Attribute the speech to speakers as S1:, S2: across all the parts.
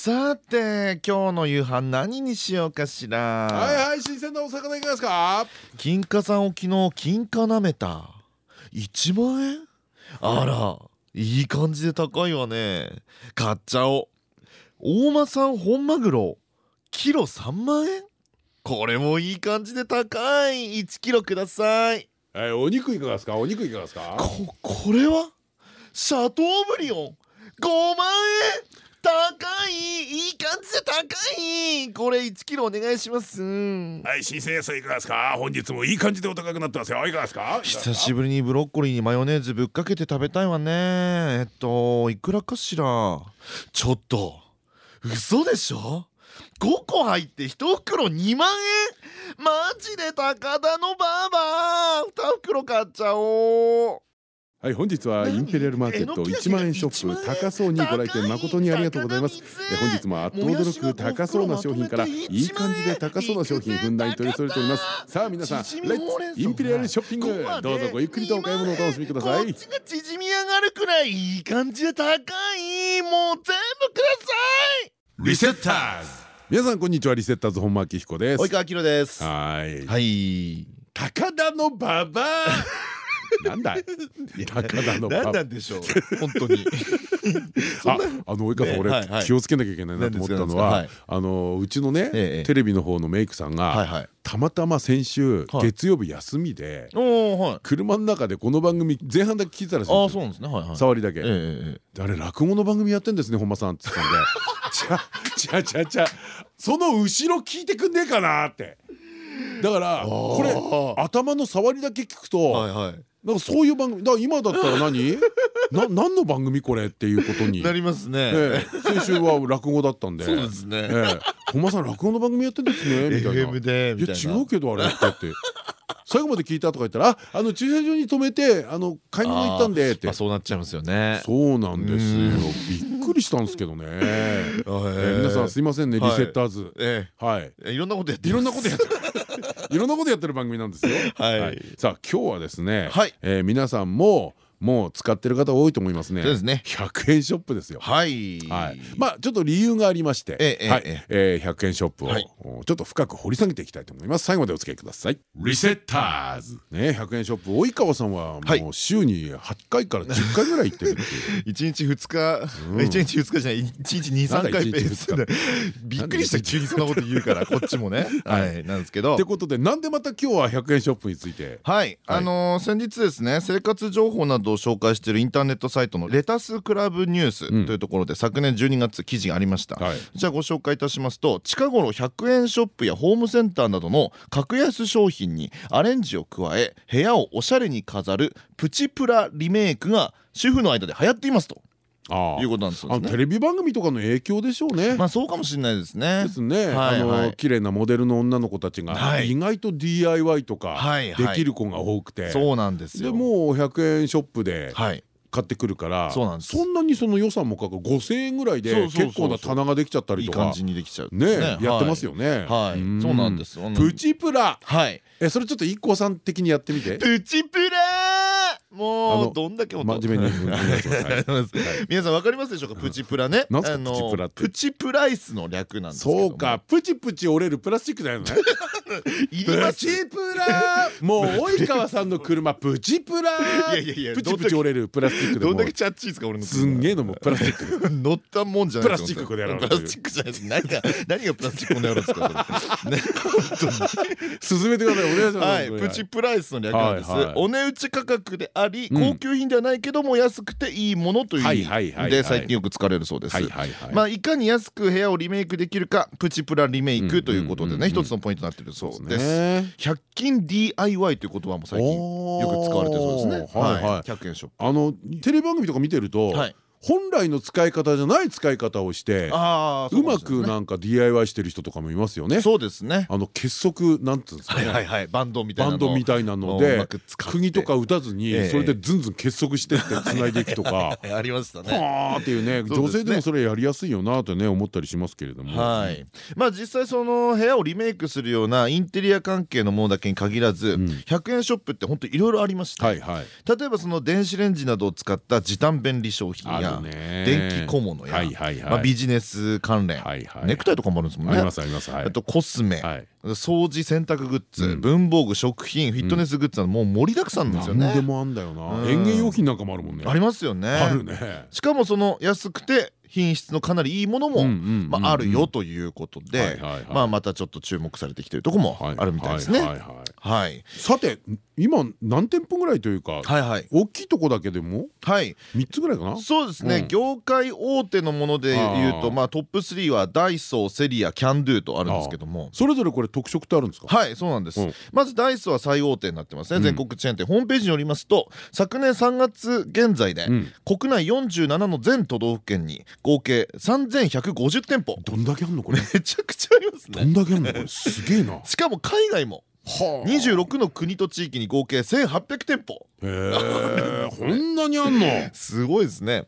S1: さて今日の夕飯何にしようかしら。
S2: はいはい新鮮なお魚いかがですか？
S1: 金華さんを昨日金華なめた。1万円？あらいい感じで高いわね。買っちゃおう。大間産本マグロキロ3万円？これもいい感じで高い。1キロください。
S2: はいお肉いかがですか？お肉いかがですか？
S1: ここれは？シャトーブリオン？5万円？高いいい感じで高い。これ1キロお願いします。
S2: はい新鮮野菜いかがですか？本日もいい感じでお高くなってますよ。いかがですか？
S1: 久しぶりにブロッコリーにマヨネーズぶっかけて食べたいわね。えっといくらかしら？ちょっと嘘でしょ？5個入って1袋2万円？マジで高田のバーバー2袋買っちゃおう
S2: はい本日はインペリアルマーケット1万円ショップ高そうにご来店誠にありがとうございます。え本日もあっと驚く高そうな商品からいい感じで高そうな商品ふんだんに取り揃えております。さあ皆さんレッツインペリアルショッピングどうぞごゆっくりとお買い物をお楽しみください。
S1: こっちが縮み上がるくらいいい感じで高い。もう全部ください。
S2: リセッターズ。皆さんこんにちは。リセッターズ本間明彦です。
S1: 及川明です。
S2: はい。
S1: はい。
S2: 高田の馬場なんだい？高 田の
S1: 何なんでしょう？本当に。
S2: ああの及川さん俺気をつけなきゃいけないなと思ったのはあのうちのねテレビの方のメイクさんがたまたま先週月曜日休みで車の中でこの番組前半だけ聞いてたらしいんですよ。触りだけ。あれ落語の番組やってんですね本間さんって言ったんで。ちゃちゃちゃちゃその後ろ聞いてくんねえかなって。だからこれ頭の触りだけ聞くとなんかそういう番組だ今だったら何？な何の番組これっていうことに。
S1: なりますね。
S2: 先週は落語だったんで。
S1: そうですね。
S2: 本間さん落語の番組やってんですね みたいな「いや違うけどあれ」って言って。最後まで聞いたとか言ったら「ああの駐車場に止めてあの買い物行ったんで」って。
S1: そうなっちゃいますよね。
S2: そうなんですよ。びっくりしたんですけどね。皆さんすいませんねリセッターズ。はい。
S1: いろんなことやって
S2: いろんなことやっていろんなことやってる番組なんですよ。はい。さあ今日はですね皆さんももう使ってる方多いと思いますね。
S1: そうですね。
S2: 100円ショップですよ。
S1: はい。
S2: はい。まあちょっと理由がありまして、はい。え100円ショップをちょっと深く掘り下げていきたいと思います。最後までお付き合いください。リセッターズ。ね100円ショップ及川さんはもう週に8回から10回ぐらい行ってるっていう。
S1: 1日2日、1日2日じゃない、1日2、3回ペースで。びっくりした急にそんなこと言うからこっちもね。はい。なんですけど。
S2: ってことでなんでまた今日は100円ショップについて？
S1: はい。あの先日ですね生活情報などを紹介しているインターネットサイトのレタスクラブニュースというところで昨年12月記事がありました、じゃあご紹介いたしますと近頃100円ショップやホームセンターなどの格安商品にアレンジを加え部屋をおしゃれに飾るプチプラリメイクが主婦の間で流行っていますと。いうことなんです
S2: ね。テレビ番組とかの影響でしょうね。
S1: まあそうかもしれないですね。
S2: ですね。あの綺麗なモデルの女の子たちが意外と DIY とかできる子が多くて、
S1: そうなんですよ。
S2: でもう100円ショップで。買ってくるからそんなにその予算もかかる5,000円ぐらいで結構な棚ができちゃったりとか。
S1: いい感じにできちゃう。
S2: ねやってますよね。
S1: はい。そうなんです
S2: プチプラ。
S1: はい。
S2: えそれちょっと IKKO さん的にやってみて。
S1: プチプラもうどんだけ
S2: 真面目に
S1: 皆さんわかりますでしょうか？プチプラね。
S2: プチプラって。
S1: プチプライスの略なんです
S2: そうか。プチプチ折れるプラスチックだよねプチプラ もう及川さんの車プチプラプチプチ折れるプラスチックで
S1: どんだけチャッチーですか俺の
S2: すんげえのもプラスチック
S1: 乗ったもんじゃない
S2: プラスチックこれやろ
S1: プラスチックじゃないです何が何がプラスチックこの野郎ですかね
S2: 進めてくださいお願いします
S1: はいプチプライスの略なんです。お値打ち価格であり高級品ではないけども安くていいものという意味で最近よく使われるそうです。まあいかに安く部屋をリメイクできるかプチプラリメイクということでね一つのポイントになっているそうです100均 DIY という言葉も最近よく使われてるそうですね。はい100円ショップ。
S2: あのテレビ番組とか見てると本来の使い方じゃない使い方をしてうまくなんか DIY してる人とかもいますよね。
S1: そうですね。
S2: あの結束なんていうんですか
S1: ね。バンドみたいな
S2: バンドみたいなので釘とか打たずにそれでずんずん結束してってつないでいくとか
S1: ありましたね。
S2: はあっていうね女性でもそれやりやすいよなとね思ったりしますけれども。
S1: はい。まあ実際その部屋をリメイクするようなインテリア関係のものだけに限らず100円ショップって本当いろいろありまして。例えばその電子レンジなどを使った時短便利商品や電気小物や。ビジネス関連。ネクタイとかもあるんですもんね。あとコスメ。掃除洗濯グッズ。文房具食品。フィットネスグッズはもう盛りだくさんですよね。
S2: でもあんだよな。園芸用品なんかもあるもんね。
S1: ありますよね。あるね。しかもその安くて品質のかなりいいものもあるよということでまたちょっと注目されてきてるとこもあるみたいですね。
S2: さて今何店舗ぐらいというか大きいとこだけでも？3つぐらいかな？
S1: そうですね。業界大手のものでいうとまあトップ3はダイソーセリアキャンドゥとあるんですけども。
S2: それぞれこれ特色ってあるんですか？
S1: はいそうなんです。まずダイソーは最大手になってますね。全国チェーン店。ホームページによりますと昨年3月現在で国内47の全都道府県に合計3150店舗。
S2: どんだけあんのこれ？
S1: めちゃくちゃありますね。
S2: どんだけあんのこれ？すげえな。
S1: しかも海外も26の国と地域に合計1800店舗。
S2: へえこんなにあんの？
S1: すごいですね。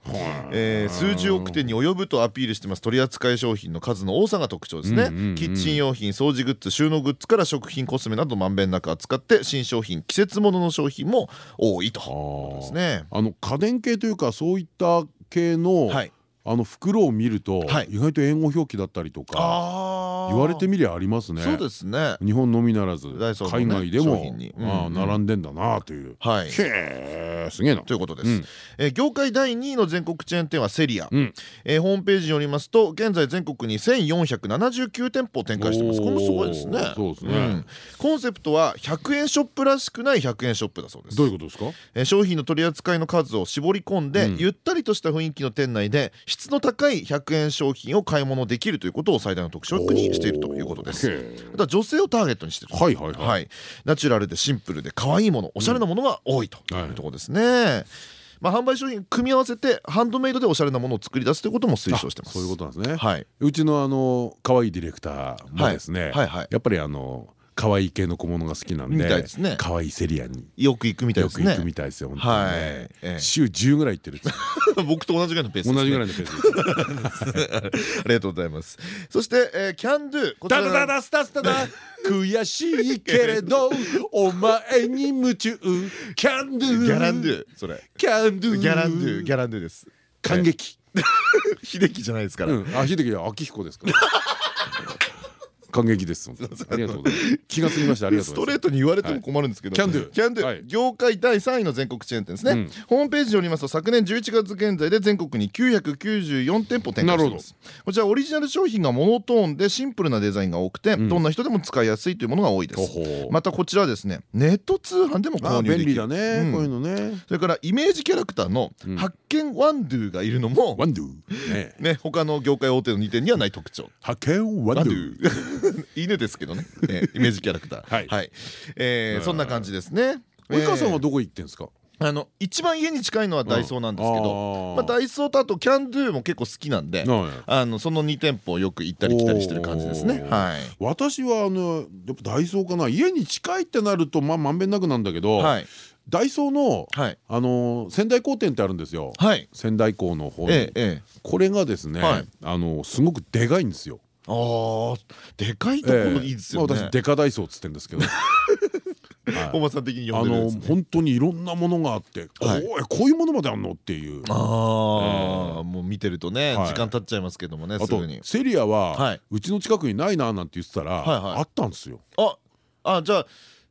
S1: え数十億点に及ぶとアピールしてます。取扱い商品の数の多さが特徴ですね。キッチン用品掃除グッズ収納グッズから食品コスメなどまんべんなく扱って新商品季節物の商品も多いとですね。
S2: あの家電系というかそういった系の、はいあの袋を見ると意外と英語表記だったりとか言われてみりゃありますね。
S1: そうですね。
S2: 日本のみならず海外でも並んでんだなという。はい。へえすげえな。
S1: ということです。え業界第2位の全国チェーン店はセリア。えホームページによりますと現在全国に1479店舗展開してます。これもすごいですね。
S2: そうですね。
S1: コンセプトは100円ショップらしくない100円ショップだそうです。
S2: どういうことですか？
S1: え商品の取り扱いの数を絞り込んでゆったりとした雰囲気の店内で質の高い100円商品を買い物できるということを最大の特色にしているということです。また女性をターゲットにしている。はいはいはい。ナチュラルでシンプルで可愛いもの、おしゃれなものが多いというところですね。まあ販売商品組み合わせてハンドメイドでおしゃれなものを作り出すということも推奨してます。
S2: そういうことなんですね。はい。うちのあの可愛いディレクターもですね、やっぱりあの。可愛い系の小物が好きなんで可愛いセリアに
S1: よく行くみたいですね。よく
S2: 行くみたいですよはい。週10ぐらい行ってる
S1: 僕と同じぐらいのペース
S2: 同じぐらいのペース
S1: ありがとうございます。そしてキャンドゥ
S2: ダダダダスタスタダ。悔しいけれどお前に夢中。キャンドゥ。
S1: ギャランドゥそれ。
S2: キャンドゥ。
S1: ギャランドゥギャランドゥです。
S2: 感激。
S1: 秀樹じゃないですから。
S2: あ秀樹は秋彦ですから感激です。ありがとうございます。気が済みました。ありがとう
S1: ストレートに言われても困るんですけど。キャンドゥ。キャンドゥ。業界第3位の全国チェーン店ですね。ホームページによりますと昨年11月現在で全国に994店舗展開しています。こちらオリジナル商品がモノトーンでシンプルなデザインが多くて、どんな人でも使いやすいというものが多いです。またこちらですね、ネット通販でも購入できる。
S2: 便利だね。こういうのね。
S1: それからイメージキャラクターの発見ワンドゥがいるのも、
S2: ワンドゥ。
S1: ね、他の業界大手の2点にはない特徴。
S2: 発見ワンドゥ。
S1: 犬ですけどね、えー、イメージキャラクター。はい、えー、そんな感じですね。
S2: 及川さんはどこ行ってんですか？
S1: あの一番家に近いのはダイソーなんですけど、まあ、ダイソーとあとキャンドゥも結構好きなんで、あのその2店舗よく行ったり来たりしてる感じですね。はい、
S2: 私はあのやっぱダイソーかな？家に近いってなるとまあまんべんなくなんだけど、はい、ダイソーの、はい、あの仙台港店ってあるんですよ、はい、仙台港の方に、ええ、これがですね、はい、あのすごくでかいんですよ。
S1: あでかいところいいですよね。
S2: 私デカダイソーっつってんですけど。
S1: おばさん的に
S2: あの本当にいろんなものがあってこういうものまであんのっていう。
S1: ああもう見てるとね時間経っちゃいますけどもね
S2: あとセリアはうちの近くにないななんて言ってたらあったんですよ。
S1: ああじゃあ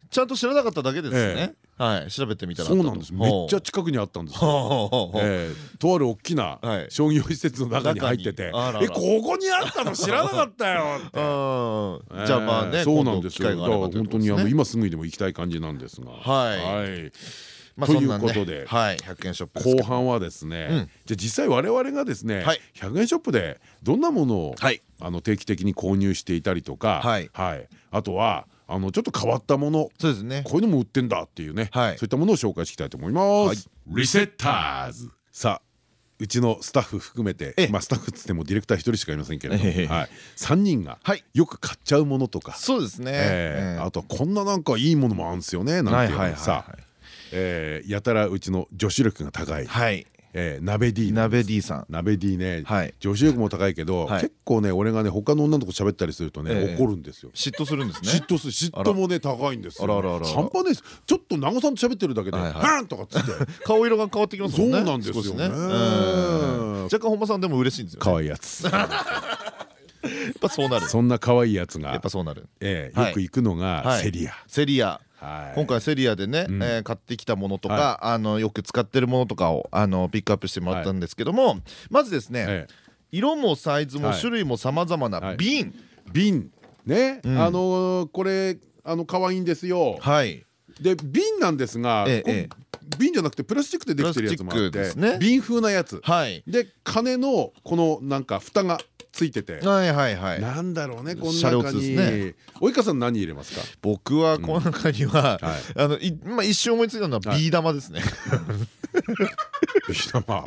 S1: ちゃんと知らなかっただけですね。はい。調べてみたら
S2: そうなんです。めっちゃ近くにあったんですよ。とある大きな商業施設の中に入っててえここにあったの知らなかったよって。
S1: じゃあまあね
S2: そうなんですよ。本当に今すぐでも行きたい感じなんですが。はい。ということで
S1: 100円ショッ
S2: プ後半はですねじゃあ実際我々がですね100円ショップでどんなものをあの定期的に購入していたりとかあとはあのちょっと変わったもの。そうですね。こういうのも売ってんだっていうね、はい、そういったものを紹介していきたいと思います。リセッターズ。さあうちのスタッフ含めてまあスタッフっつってもディレクター一人しかいませんけれども。3人がよく買っちゃうものとか。
S1: そうですね。
S2: あとこんななんかいいものもあるんですよね。なんていうさやたらうちの女子力が高いえー、鍋 D
S1: 鍋 D さん。
S2: 鍋 D ね、はい、女子力も高いけど、はい、結構ね俺がね他の女の子喋ったりするとね、えー、怒るんですよ。
S1: 嫉妬するんですね。
S2: 嫉妬する。嫉妬もね高いんですよ半端です。ちょっと長さんと喋ってるだけでバンとかっつって。
S1: 顔色が変わってきますもん
S2: ね。そうなんですよね。
S1: 若干本間さんでも嬉しいんですよ
S2: 可愛いやつ。や
S1: っぱそうなる。
S2: そんな可愛いやつが。
S1: やっぱそうなる。
S2: ええよく行くのがセリア。
S1: セリア今回セリアでね、うえ買ってきたものとか、あのよく使ってるものとかをあのピックアップしてもらったんですけども、まずですね、色もサイズも種類もさまざまな瓶、
S2: 瓶。ね、あのこれあの可愛いんですよ。はい。で瓶なんですが、瓶じゃなくてプラスチックでできてるやつもあって瓶風なやつ。で金のこのなんか蓋がついてて。はいはいはい。なんだろうねこの中に。及川さん何入れますか？
S1: 僕はこの中にはあの今一瞬思いついたのはビー玉ですね。
S2: ビー玉。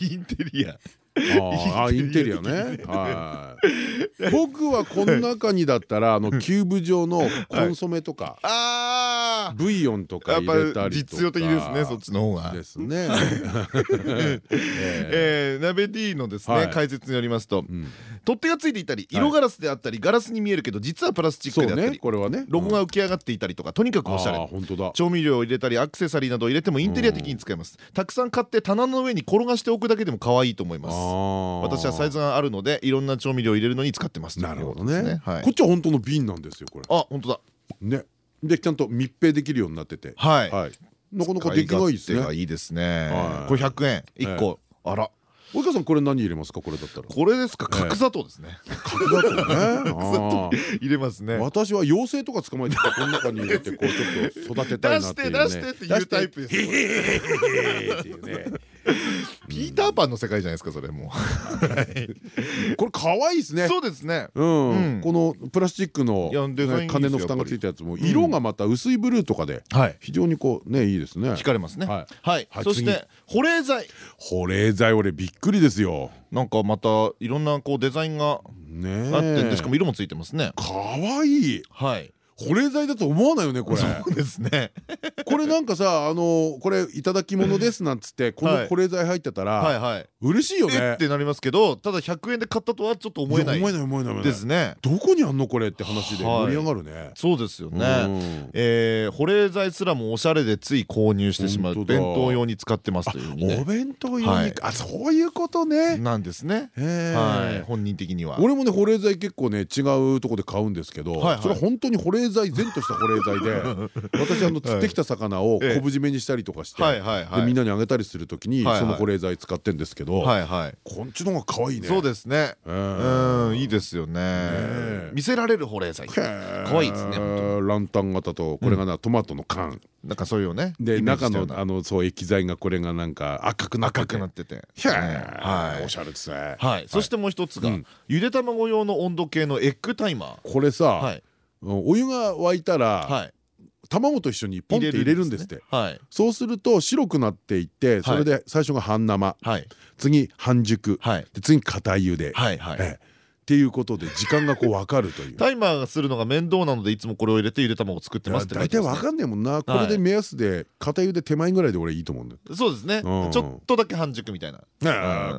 S1: インテリア。
S2: ああインテリア。ね。はい。僕はこの中にだったらあのキューブ状のコンソメとかブイヨンとか入れたり
S1: 実用的ですねそっちの方が。
S2: ですね。
S1: え鍋 D のですね解説によりますと取っ手がついていたり色ガラスであったりガラスに見えるけど実はプラスチックであったりこれはね。ロゴが浮き上がっていたりとかとにかくおしゃれ。調味料を入れたりアクセサリーなどを入れてもインテリア的に使えますたくさん買って棚の上に転がしておくだけでも可愛いと思います。私はサイズがあるのでいろんな調味料を入れるのに使ってます
S2: なるほどね。こっちは本当の瓶なんですよこれ。
S1: あ本当だ。
S2: ねでちゃんと密閉できるようになってて。はい。なかなか出来がいいですね。
S1: いいですね。これ100円1個。あら。
S2: 及川さんこれ何入れますか？これだったら。
S1: これですか？角砂糖ですね。
S2: 角砂糖ね。
S1: 入れますね。
S2: 私は妖精とか捕まえてこの中に入れてこうちょっと育てたいなっていうね。
S1: 出して出してっていうタイプです ピーターパンの世界じゃないですかそれも。
S2: これ可愛いですね。
S1: そうですね。
S2: このプラスチックの金の蓋がついたやつも色がまた薄いブルーとかで非常にこうねいいですね。
S1: 光れますね。はい。そして保冷剤。
S2: 保冷剤俺びっくりですよ。
S1: なんかまたいろんなこうデザインがあってしかも色もついてますね。
S2: 可愛い。はい保冷剤だと思わないよねこれ。
S1: そうですね。
S2: これなんかさあのこれいただき物ですなんつってこの保冷剤入ってたら嬉しいよね。
S1: ってなりますけどただ100円で買ったとはちょっと思えない
S2: 思えない思えない
S1: ですね。
S2: どこにあんのこれって話で盛り上がるね。
S1: そうですよね。え保冷剤すらもおしゃれでつい購入してしまう弁当用に使ってますという
S2: お弁当用にあそういうことね。
S1: なんですね。はい。本人的には。
S2: 俺もね保冷剤結構ね違うとこで買うんですけどそれは本当に保冷剤善とした保冷剤で 私あの釣ってきた魚を昆布締めにしたりとかしてみんなにあげたりする時にその保冷剤使ってんですけどこんちのが可愛いね。
S1: そうですね。うんいいですよね。見せられる保冷剤。可愛いですね
S2: ランタン型とこれがなトマトの缶。
S1: なんかそういうね
S2: で中のあのそう液剤がこれがなんか赤くなってて。はい。おしゃれですね。
S1: はい。そしてもう一つがゆで卵用の温度計のエッグタイマ
S2: ー。これさお湯が沸いたら卵と一緒にポンって入れるんですって。そうすると白くなっていってそれで最初が半生。次半熟。次硬い茹でっていうことで時間がこう分かるという。
S1: タイマーがするのが面倒なのでいつもこれを入れてゆで卵を作ってますって
S2: 大体分かんねえもんな。これで目安で片茹で手前ぐらいで俺いいと思うんだ
S1: そうですね。ちょっとだけ半熟みたいな。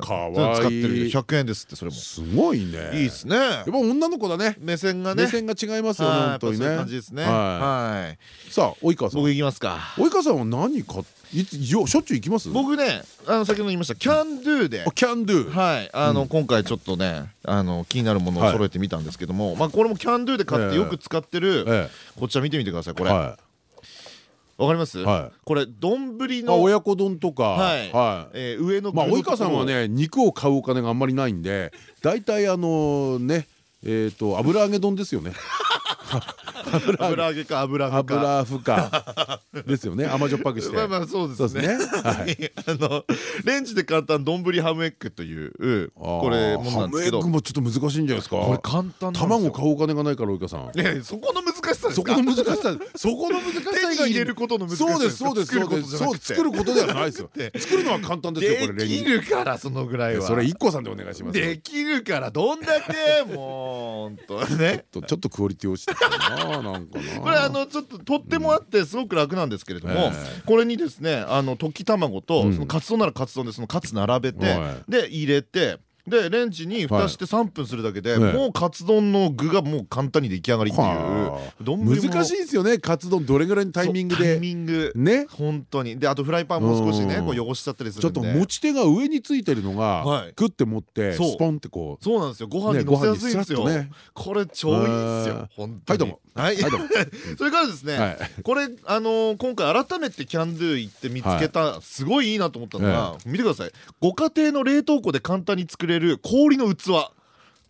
S2: かわいい。使って
S1: る100円ですってそれも。
S2: すごいね。
S1: いいですね。
S2: やっぱ女の子だね。
S1: 目線がね。
S2: 目線が違いますよね本当にね。
S1: 感じですね。はい。
S2: さあ及川さん。
S1: 僕いきますか。
S2: 及川さんは何買っていつよしょっちゅう行きます？
S1: 僕ねあの先ほど言いましたキャンドゥで。
S2: キャンドゥ
S1: はいあの今回ちょっとねあの気になるものを揃えてみたんですけどもまあこれもキャンドゥで買ってよく使ってるこちら見てみてくださいこれ。わかります、はい、これ丼の
S2: 親子丼とか、
S1: はい。はい。えー、上の
S2: まあ及川さんはね肉を買うお金があんまりないんで大体あのねえっと油揚げ丼ですよね
S1: 油揚げ。か油
S2: 油麩か。ですよね。甘じょっぱくして。
S1: まあまあそうですね。はい。あのレンジで簡単丼ハムエッグというこれも
S2: のなんですけど。ハムエッグもちょっと難しいんじゃないですか。
S1: これ簡単
S2: 卵買うお金がないから及川さん。
S1: そこの難しさ
S2: そこの難しさ。そこの難しさ
S1: 手に入れることの難しさ
S2: そうですそうですそうです。そう作ることではないですよ。作るのは簡単ですよこ
S1: れできるからそのぐらいは。
S2: それ一個さんでお願いします
S1: できるからどんだけもう本当ね。
S2: ちょっとクオリティ落ちてなんかな。
S1: これあのちょっととってもあってすごく楽なんですけれどもこれにですねあの溶き卵とそのカツ丼ならカツ丼でそのカツ並べてで入れてでレンジに蓋して3分するだけで、もうカツ丼の具がもう簡単に出来上がりっていう。
S2: 難しいですよねカツ丼どれぐらいのタイミングで。タ
S1: イミング。ね。本当に。であとフライパンも少しねこう汚しちゃったりする
S2: んで。ちょっと持ち手が上についてるのがグッて持ってスポンってこ
S1: う。そうなんですよ。ご飯にのせやすいんですよ。これ超いいですよ。本当に。はいどうも。はい。それからですねこれあの今回改めてキャンドゥ行って見つけたすごいいいなと思ったのが見てください。ご家庭の冷凍庫で簡単に作れる氷の器。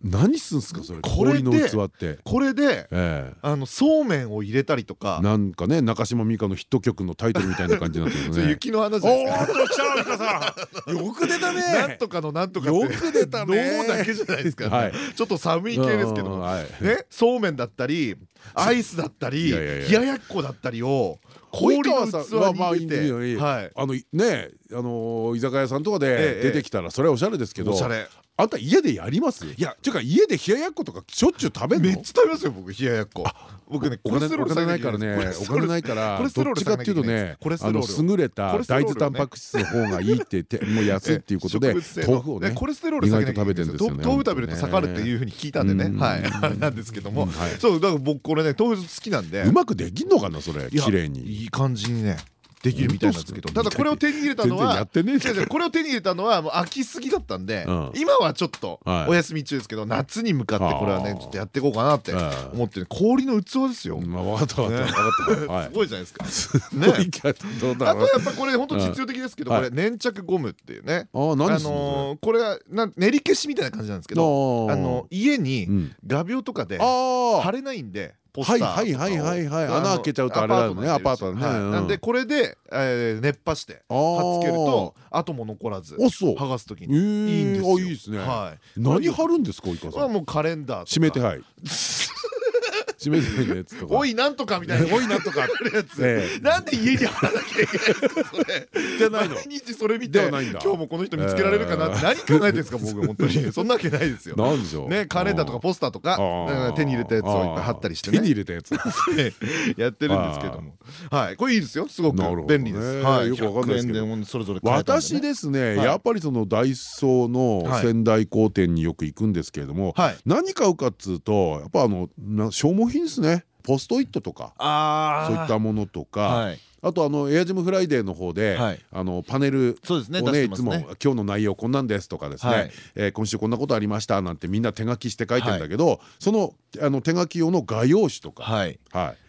S2: 何すんすかそれ。氷の器って。
S1: これであのそうめんを入れたりとか。
S2: なんかね中島美嘉のヒット曲のタイトルみたいな感じになってるね。
S1: 雪の花じゃないですか？
S2: おっと来た美香さん。よく出たね。
S1: なんとかのなんとかよ
S2: く出たね。
S1: 脳だけじゃないですか。ちょっと寒い系ですけど。ねそうめんだったりアイスだったり冷ややっこだったりを
S2: 氷の器に入れて。あのねあの居酒屋さんとかで出てきたらそれはおしゃれですけどあんた家でやります？いや。ていうか家で冷ややっことかしょっちゅう食べる
S1: の？めっちゃ食べますよ僕冷ややっこ僕ね
S2: お金ないからね。お金ないからどっちかっていうとねあの優れた大豆タンパク質の方がいいってもう安いっていうことで豆腐をね
S1: コレステロール意外と食べてるんですよね豆腐食べると下がるっていうふうに聞いたんでね。はい。あ れなんですけども。そうだから僕これね豆腐好きなんで。
S2: うまくできんのかなそれ綺麗に
S1: いい感じにねできるみたいなんですけどただこれを手に入れたのはこれを手に入れたのはもう飽きすぎだったんで今はちょっとお休み中ですけど夏に向かってこれはねちょっとやっていこうかなって思って氷の器ですよ。
S2: まあ分かった分かった。
S1: すごいじゃないですか。ね。あとやっぱこれ本当実用的ですけどこれ粘着ゴムっていうね。あのこれは練り消しみたいな感じなんですけどあの家に画鋲とかで貼れないんで。ポスター
S2: はいはいはいはい穴開けちゃうとあれだよねアパートね。
S1: なんでこれで熱波して貼っつけると後も残らず剥がす時にいいんですよ。い
S2: いですね。何貼るんですか
S1: これはもうカレンダー
S2: 閉めてはい 締めてるやつとか。
S1: おいなんとかみたいな。おいなんとかってやつ。なんで家に貼らなきゃいけないんですかそれ。じゃないの。毎日それ見て今日もこの人見つけられるかなって。何考えてるんですか僕本当に。そんなわけないですよ。
S2: なんでしょう。
S1: ねカレンダーとかポスターとか手に入れたやつをいっぱい貼ったりして手
S2: に入れたやつ。
S1: やってるんですけども。はい。これいいですよ。すごく便利です。はい。よくわかんないですけど。それぞれ
S2: 私ですねやっぱりそのダイソーの仙台工店によく行くんですけれども何買うかっつうとやっぱあの消耗品ですね。ポストイットとかそういったものとかあとあのエアジムフライデーの方で、あのパネルをねいつも今日の内容こんなんですとかですね、え今週こんなことありましたなんてみんな手書きして書いてんだけど、そのあの手書き用の画用紙とか、はい。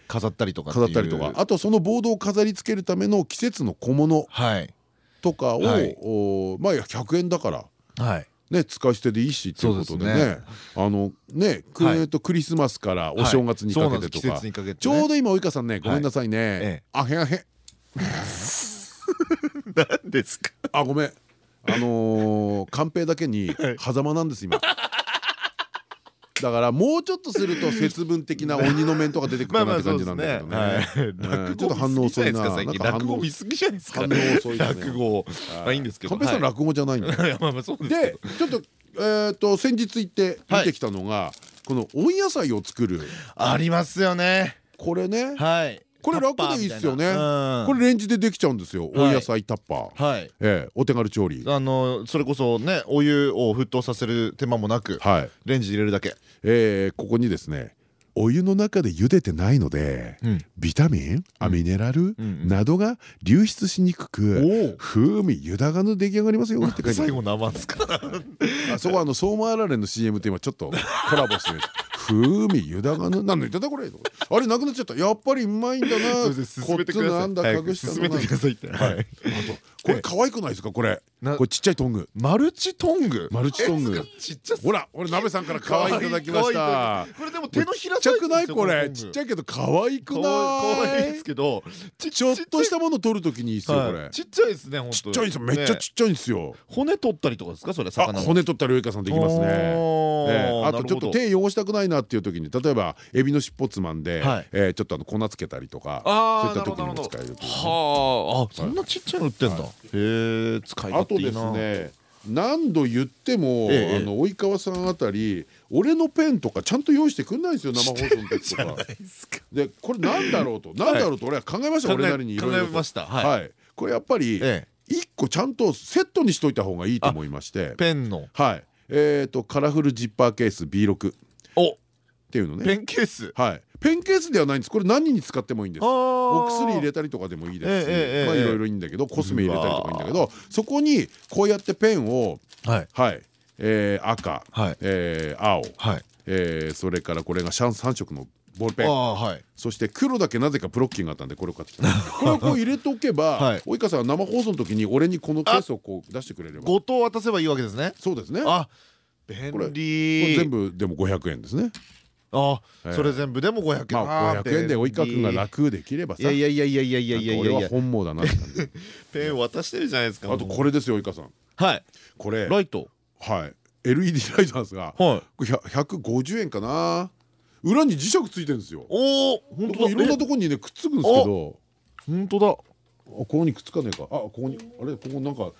S1: 飾ったりとか
S2: 飾ったりとか。あとそのボードを飾り付けるための季節の小物とかを、まあ100円だから。はいね、使い捨てでいいしっていうことでね。あのねクリスマスからお正月にかけてとか。ちょうど今及川さんねごめんなさいね。あへあへ
S1: 何ですか？
S2: あごめん。あのカンペだけに狭間なんです今だからもうちょっとすると節分的な鬼の面とか出てくるかなって感じなんだけどね。ちょっと反応遅いな。
S1: 落語見すぎじゃないですか反
S2: 応遅い
S1: 落語。まあいいんですけど。
S2: 寛平さん落語じゃないんだ。でちょっとえっと先日行って見てきたのがこの温野菜を作る。
S1: ありますよね。
S2: これね。はいこれ楽でいいっすよね。これレンジでできちゃうんですよ。温野菜タッパー。はい。えお手軽調理。
S1: あのそれこそねお湯を沸騰させる手間もなくレンジ入れるだけ。
S2: えここにですねお湯の中で茹でてないので、ビタミンミネラルなどが流出しにくく風味豊かな出来上がりますよって書いて
S1: 最後生ですか？
S2: あそこはあの相馬あられの CM って今ちょっとコラボしてる 風味ゆだがぬ何の言ってたこれ？あれなくなっちゃった。やっぱりうまいんだな。こっちなんだ隠したのはい。あとこれ可愛くないですか？これ。これちっちゃいトング。
S1: マルチトング？
S2: マルチトング。ほら俺鍋さんから可愛いいただきました。
S1: これでも手のひら
S2: ちっちゃくない？これ。ちっちゃいけど可愛くない？可
S1: 愛いですけど
S2: ちょっとしたもの取るときにいいですよこれ。
S1: ちっちゃいですね
S2: ちっちゃいですよめっちゃちっちゃいんですよ。
S1: 骨取ったりとかですか？それ魚
S2: 骨取ったりウイカさんできますねあとちょっと手汚したくないなっていう時に例えばエビの尻尾つまんでちょっとあの粉つけたりとかそういった時にも使える
S1: はあ。そんなちっちゃいの売ってんだ。へえ使い勝手いいな。あとですね
S2: 何度言っても、あの及川さんあたり俺のペンとかちゃんと用意してくんないんですよ生放送の時とか。でこれなんだろうと。なんだろうと俺は考えました俺なりにいろいろ
S1: ました。
S2: はい。これやっぱり一個ちゃんとセットにしといた方がいいと思いまして。
S1: ペンの。
S2: はい。えっとカラフルジッパーケース B6
S1: お。
S2: っていうのね。
S1: ペンケース？
S2: はい。ペンケースではないんです。これ何に使ってもいいんです。お薬入れたりとかでもいいですしまあいろいろいいんだけどコスメ入れたりとかいいんだけどそこにこうやってペンをはいえー、赤、はい。えー、青、はい。えー、それからこれがシャン3色のボールペン、はい、そして黒だけなぜかブロッキンがあったんでこれを買ってきた。これをこう入れとけば、はい、及川さんは生放送の時に俺にこのケースをこう出してくれれば。
S1: 後藤渡せばいいわけですね。
S2: そうですね。
S1: あ便利。
S2: これ全部でも500円ですね。
S1: あそれ全部でも500円。
S2: まあ500円で及川君が楽できればさ。
S1: いやいやいやいやいやいやいや俺は
S2: 本望だな
S1: ペン渡してるじゃないですか
S2: あとこれですよ及川さん。
S1: はい。
S2: これ
S1: ライト。
S2: はい。LED ライトなんですが150円かな。裏に磁石ついてるんですよ。
S1: おお本当だ。
S2: いろんなところにねくっつくんですけど。
S1: 本当だ。あ
S2: ここにくっつかねえか。あここにあれここなんか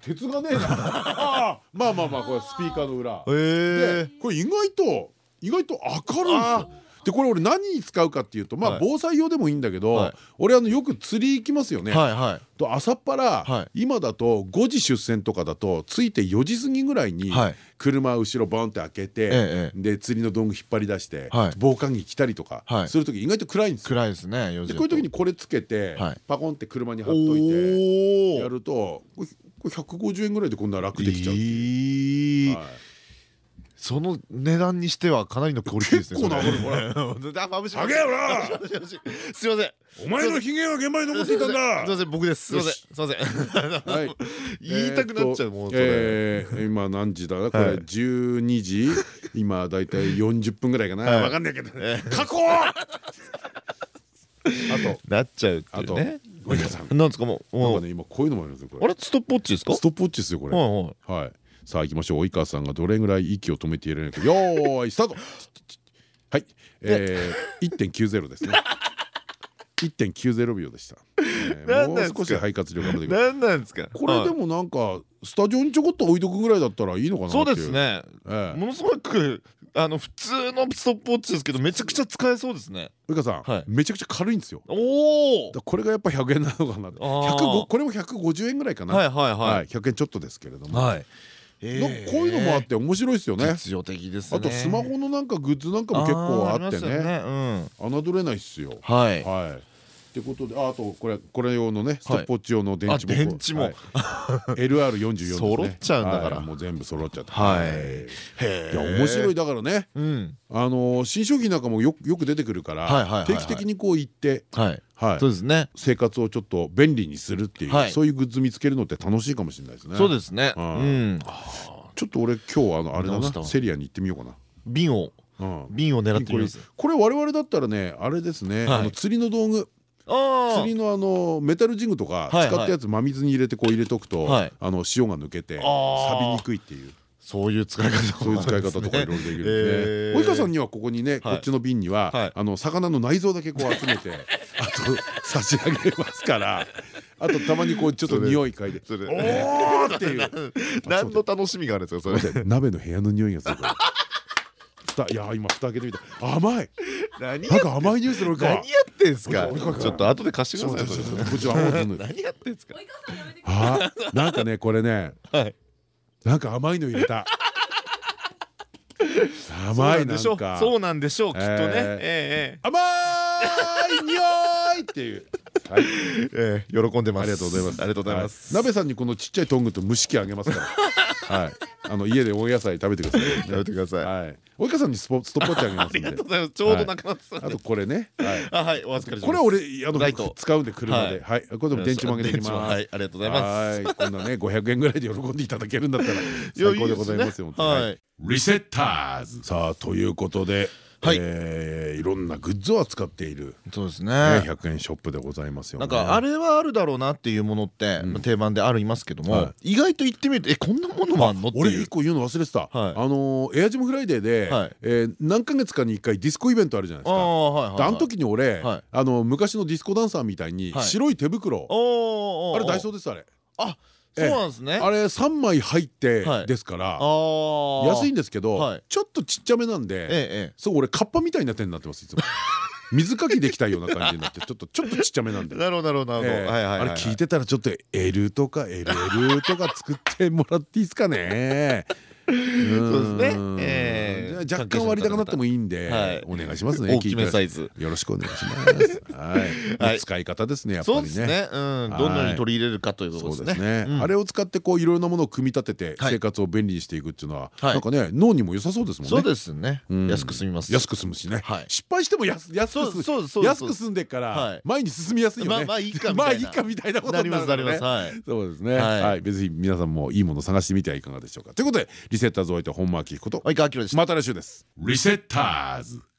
S2: 鉄がねえな。まあまあまあこれスピーカーの裏。でこれ意外と意外と明るいんですよでこれ俺何に使うかっていうとまあ防災用でもいいんだけど俺あのよく釣り行きますよね。と朝っぱら今だと5時出船とかだと着いて4時過ぎぐらいに車後ろボンって開けてで釣りの道具引っ張り出して防寒着着たりとかする時意外と暗いんですよ。
S1: 暗いですね
S2: でこういう時にこれつけてパコンって車に貼っといてやるとこれ150円ぐらいでこんな楽できちゃう。
S1: その値段にしてはかなりのクオリティですね。
S2: 結構なこれこれ。ハゲよな。
S1: すみません。
S2: お前のひげが現場に残っていたんだ。
S1: すみません僕です。すみません。すみません。はい。言いたくなっちゃうもうそれ。
S2: 今何時だ？これ12時。今だいたい40分ぐらいかな。わかんないけど。過去。あ
S1: となっちゃうあとね。なんですか？もう。
S2: なんかね今こういうのもあるんですよ。
S1: あれ？ストップウォッチですか？
S2: ストップウォッチですよこれ。はい。さあ行きましょう及川さんがどれぐらい息を止めているのかよーいスタートはいえー、1.90ですね1.90秒でした。もう少し肺活量頑張ってく
S1: 何なんですか？
S2: これでもなんかスタジオにちょこっと置いとくぐらいだったらいいのかな
S1: そうですね。ものすごくあの普通のストップウォッチですけどめちゃくちゃ使えそうですね。
S2: うかさんめちゃくちゃ軽いんですよ。
S1: おお。
S2: これがやっぱ100円なのかな。105これも150円ぐらいかな。はいはいはい。100円ちょっとですけれども。はい。こういうのもあって面白いですよね。
S1: 実用的です
S2: あとスマホのなんかグッズなんかも結構あってね。侮れないっすよ。
S1: はい
S2: はい。ってことであとこれこれ用のねストップウォッチ用の電池も
S1: 電池も。
S2: LR44
S1: 揃っちゃうんだから。
S2: もう全部揃っちゃってはい。い。や面白い。だからねあの新商品なんかもよく出てくるから定期的にこう行って
S1: そうですね。
S2: 生活をちょっと便利にするっていうそういうグッズ見つけるのって楽しいかもしれないですね。
S1: そうですね。
S2: ちょっと俺今日あのあれだなセリアに行ってみようかな。
S1: 瓶を。瓶を狙ってみます。
S2: これ我々だったらねあれですねあの釣りの道具釣りのあのメタルジングとか使ったやつ真水に入れてこう入れとくとあの塩が抜けて錆びにくいっていう。
S1: そういう使い方
S2: そういう使い方とかいろいろできるんで。すね。及川さんにはここにねこっちの瓶にはあの魚の内臓だけこう集めて あと差し上げますからあとたまにこうちょっと匂い嗅いで「おお!」っていう。
S1: 何の楽しみがあるんですかそれ。
S2: 鍋の部屋の匂いがするいや今蓋開けてみた。甘い何なんか甘いニュースの
S1: 何やってんすか？ちょっと後で貸してください。何やってんすか？
S2: あなんかねこれねなんか甘いの入れた。甘いなんか。
S1: そうなんでしょ？うきっとね。
S2: 甘い匂いっていう。はい、
S1: えー、喜んでます。
S2: ありがとうございます。
S1: ありがとうございます。
S2: 鍋さんにこのちっちゃいトングと蒸し器あげますから。はい、あの家で温野菜食べてください。
S1: 食べてください。はい。
S2: 及川さんにストップウォッチあげます
S1: ありがとうございますちょうどなくなって
S2: あとこれね。
S1: はい。はい。お預かりします。
S2: これは俺あの使うんで車で。はい。これでも電池もあげてきます。
S1: はい。ありがとうございます。
S2: はい。こんなね500円ぐらいで喜んでいただけるんだったら 最高でございますよはい。リセッターズ。さあということではい、えー、いろんなグッズを扱っている
S1: そうですね。
S2: 100円ショップでございますよ
S1: なんかあれはあるだろうなっていうものって、定番でありますけども、意外と行ってみるとえこんなものもあんの？って
S2: 俺一個言うの忘れてた、あのエアジムフライデーで、はえ何ヶ月かに1回ディスコイベントあるじゃないですか。あの時に俺、あの昔のディスコダンサーみたいに白い手袋、あれダイソーですあれ。
S1: あそうなんですね。
S2: あれ3枚入ってですから安いんですけどちょっとちっちゃめなんでそう俺カッパみたいな手になってますいつも。水かきできたような感じになってちょっとちょっとちっちゃめなんで。
S1: なるほどなるほど。あ
S2: れ聞いてたらちょっと L とか LL とか作ってもらっていいですかね。
S1: そうですね。
S2: 若干割高なってもいいんでお願いしますね。
S1: 大きめサイズ
S2: よろしくお願いします。はい。使い方ですねやっぱりね。
S1: うん。どのように取り入れるかということですね。
S2: あれを使ってこういろんなものを組み立てて生活を便利にしていくっていうのはなんかね脳にも良さそうですもんね。
S1: そうですね。安く済みます。
S2: 安く済むしね。失敗しても安安く安く済んでから前に進みやすいよね。
S1: まあいいか
S2: まあいいかみたいなことになるね。そうですね。はい。別に皆さんもいいもの探してみてはいかがでしょうか。ということでリセッターズおいて本間明彦とまた来週です。リセッターズ。